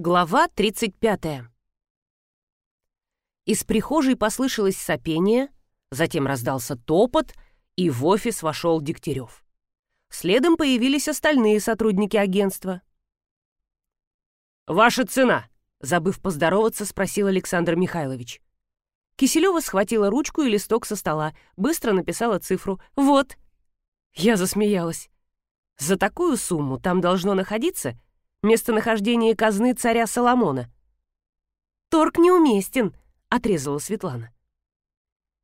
Глава 35. Из прихожей послышалось сопение, затем раздался топот, и в офис вошел Дегтярев. Следом появились остальные сотрудники агентства. «Ваша цена!» — забыв поздороваться, спросил Александр Михайлович. Киселева схватила ручку и листок со стола, быстро написала цифру. «Вот». Я засмеялась. «За такую сумму там должно находиться местонахождение казны царя Соломона. «Торг неуместен», — отрезала Светлана.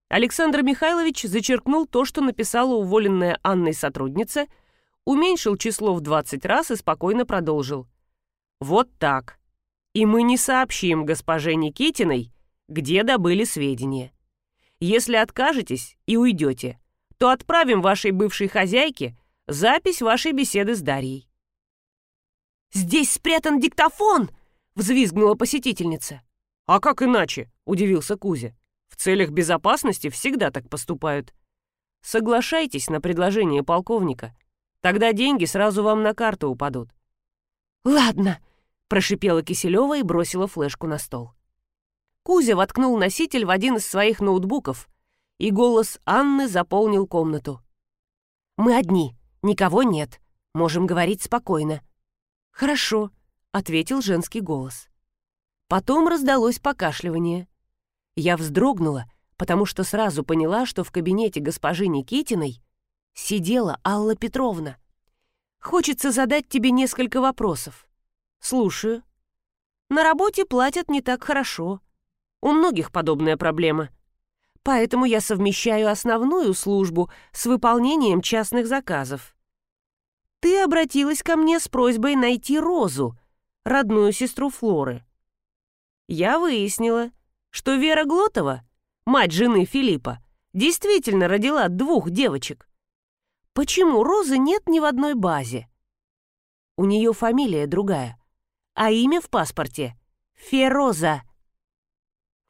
Александр Михайлович зачеркнул то, что написала уволенная Анной сотрудница, уменьшил число в 20 раз и спокойно продолжил. «Вот так. И мы не сообщим госпоже Никитиной, где добыли сведения. Если откажетесь и уйдете, то отправим вашей бывшей хозяйке запись вашей беседы с Дарьей. «Здесь спрятан диктофон!» — взвизгнула посетительница. «А как иначе?» — удивился Кузя. «В целях безопасности всегда так поступают. Соглашайтесь на предложение полковника. Тогда деньги сразу вам на карту упадут». «Ладно», — прошипела Киселева и бросила флешку на стол. Кузя воткнул носитель в один из своих ноутбуков, и голос Анны заполнил комнату. «Мы одни, никого нет, можем говорить спокойно. «Хорошо», — ответил женский голос. Потом раздалось покашливание. Я вздрогнула, потому что сразу поняла, что в кабинете госпожи Никитиной сидела Алла Петровна. «Хочется задать тебе несколько вопросов». «Слушаю». «На работе платят не так хорошо. У многих подобная проблема. Поэтому я совмещаю основную службу с выполнением частных заказов ты обратилась ко мне с просьбой найти Розу, родную сестру Флоры. Я выяснила, что Вера Глотова, мать жены Филиппа, действительно родила двух девочек. Почему Розы нет ни в одной базе? У нее фамилия другая, а имя в паспорте — Фероза.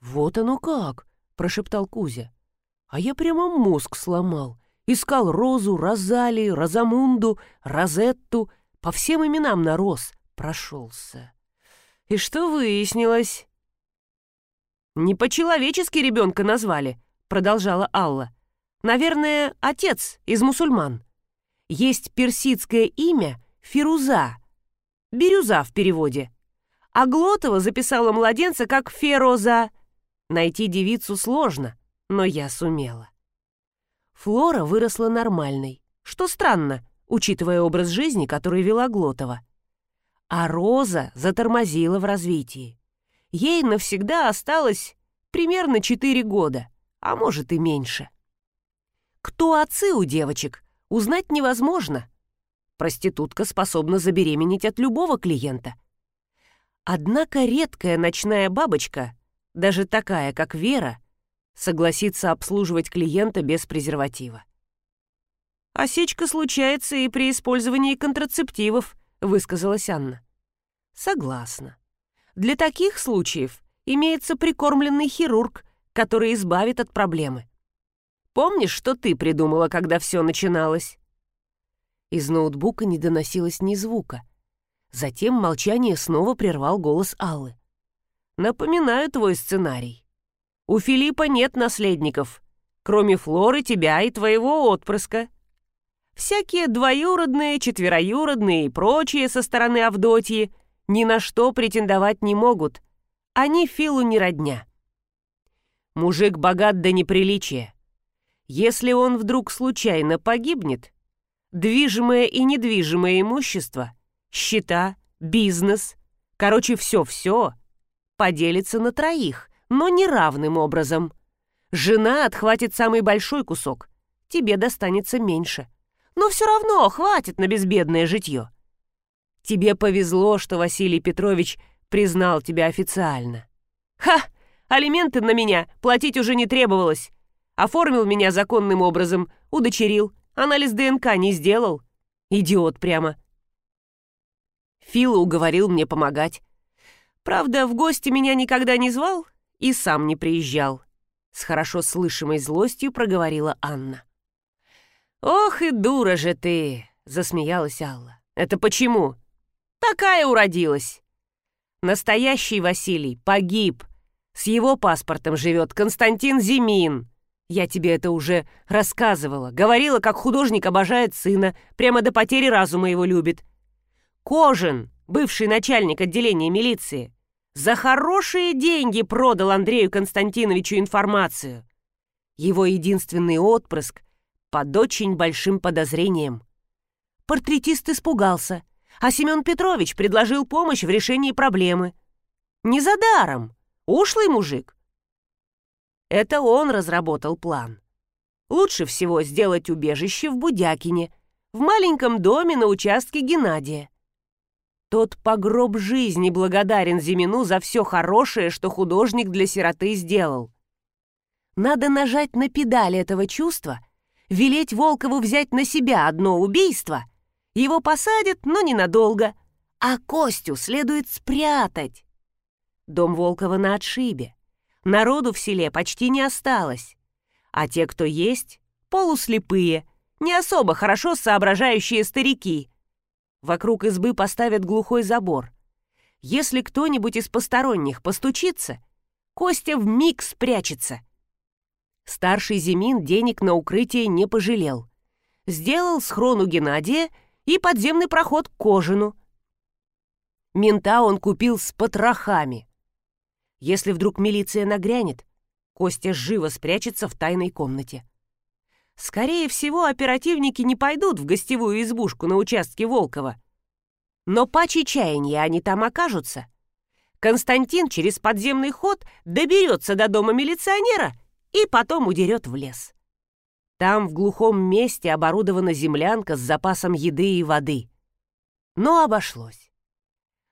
«Вот оно как!» — прошептал Кузя. «А я прямо мозг сломал. Искал Розу, Розали, Розамунду, Розетту, по всем именам на Роз прошелся. И что выяснилось? «Не по-человечески ребенка назвали», — продолжала Алла. «Наверное, отец из мусульман. Есть персидское имя Фируза, Бирюза в переводе. А Глотова записала младенца как Фероза. Найти девицу сложно, но я сумела. Флора выросла нормальной, что странно, учитывая образ жизни, который вела Глотова. А Роза затормозила в развитии. Ей навсегда осталось примерно 4 года, а может и меньше. Кто отцы у девочек, узнать невозможно. Проститутка способна забеременеть от любого клиента. Однако редкая ночная бабочка, даже такая, как Вера, согласится обслуживать клиента без презерватива. «Осечка случается и при использовании контрацептивов», — высказалась Анна. «Согласна. Для таких случаев имеется прикормленный хирург, который избавит от проблемы. Помнишь, что ты придумала, когда все начиналось?» Из ноутбука не доносилось ни звука. Затем молчание снова прервал голос Аллы. «Напоминаю твой сценарий. У Филиппа нет наследников, кроме Флоры, тебя и твоего отпрыска. Всякие двоюродные, четвероюродные и прочие со стороны Авдотьи ни на что претендовать не могут. Они Филу не родня. Мужик богат до неприличия. Если он вдруг случайно погибнет, движимое и недвижимое имущество, счета, бизнес, короче, все-все поделится на троих, но неравным образом. Жена отхватит самый большой кусок, тебе достанется меньше. Но все равно хватит на безбедное житье. Тебе повезло, что Василий Петрович признал тебя официально. Ха! Алименты на меня платить уже не требовалось. Оформил меня законным образом, удочерил, анализ ДНК не сделал. Идиот прямо. Фила уговорил мне помогать. Правда, в гости меня никогда не звал, и сам не приезжал», — с хорошо слышимой злостью проговорила Анна. «Ох и дура же ты!» — засмеялась Алла. «Это почему?» «Такая уродилась!» Настоящий Василий погиб. С его паспортом живет Константин Зимин. Я тебе это уже рассказывала. Говорила, как художник обожает сына, прямо до потери разума его любит. Кожин, бывший начальник отделения милиции, за хорошие деньги продал Андрею Константиновичу информацию. Его единственный отпрыск под очень большим подозрением. Портретист испугался, а Семен Петрович предложил помощь в решении проблемы. Не за даром, ушлый мужик. Это он разработал план. Лучше всего сделать убежище в Будякине, в маленьком доме на участке Геннадия. Тот по гроб жизни благодарен Зимину за все хорошее, что художник для сироты сделал. Надо нажать на педаль этого чувства, велеть Волкову взять на себя одно убийство. Его посадят, но ненадолго. А Костю следует спрятать. Дом Волкова на отшибе. Народу в селе почти не осталось. А те, кто есть, полуслепые, не особо хорошо соображающие старики — Вокруг избы поставят глухой забор. Если кто-нибудь из посторонних постучится, Костя в миг спрячется. Старший Зимин денег на укрытие не пожалел. Сделал схрон у Геннадия и подземный проход к Кожину. Мента он купил с потрохами. Если вдруг милиция нагрянет, Костя живо спрячется в тайной комнате. Скорее всего, оперативники не пойдут в гостевую избушку на участке Волкова. Но по чаяния они там окажутся. Константин через подземный ход доберется до дома милиционера и потом удерет в лес. Там в глухом месте оборудована землянка с запасом еды и воды. Но обошлось.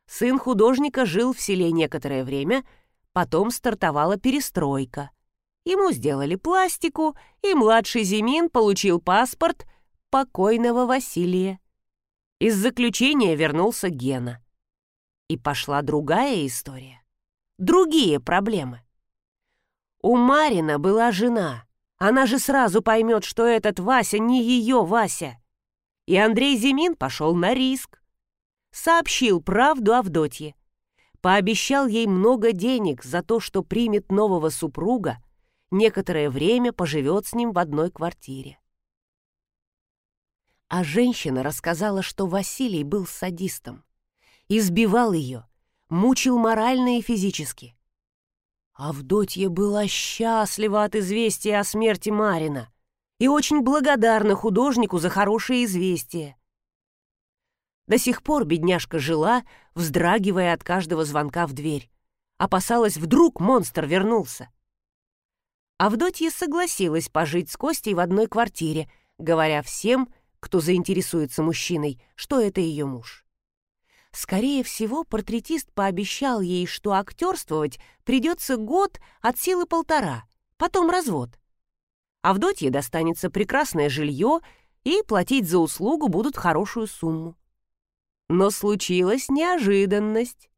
Сын художника жил в селе некоторое время, потом стартовала перестройка — Ему сделали пластику, и младший Зимин получил паспорт покойного Василия. Из заключения вернулся Гена. И пошла другая история. Другие проблемы. У Марина была жена. Она же сразу поймет, что этот Вася не ее Вася. И Андрей Зимин пошел на риск. Сообщил правду Авдотье. Пообещал ей много денег за то, что примет нового супруга, некоторое время поживет с ним в одной квартире. А женщина рассказала, что Василий был садистом, избивал ее, мучил морально и физически. Авдотья была счастлива от известия о смерти Марина и очень благодарна художнику за хорошее известие. До сих пор бедняжка жила, вздрагивая от каждого звонка в дверь. Опасалась, вдруг монстр вернулся. Авдотья согласилась пожить с Костей в одной квартире, говоря всем, кто заинтересуется мужчиной, что это ее муж. Скорее всего, портретист пообещал ей, что актерствовать придется год от силы полтора, потом развод. Авдотье достанется прекрасное жилье, и платить за услугу будут хорошую сумму. Но случилась неожиданность.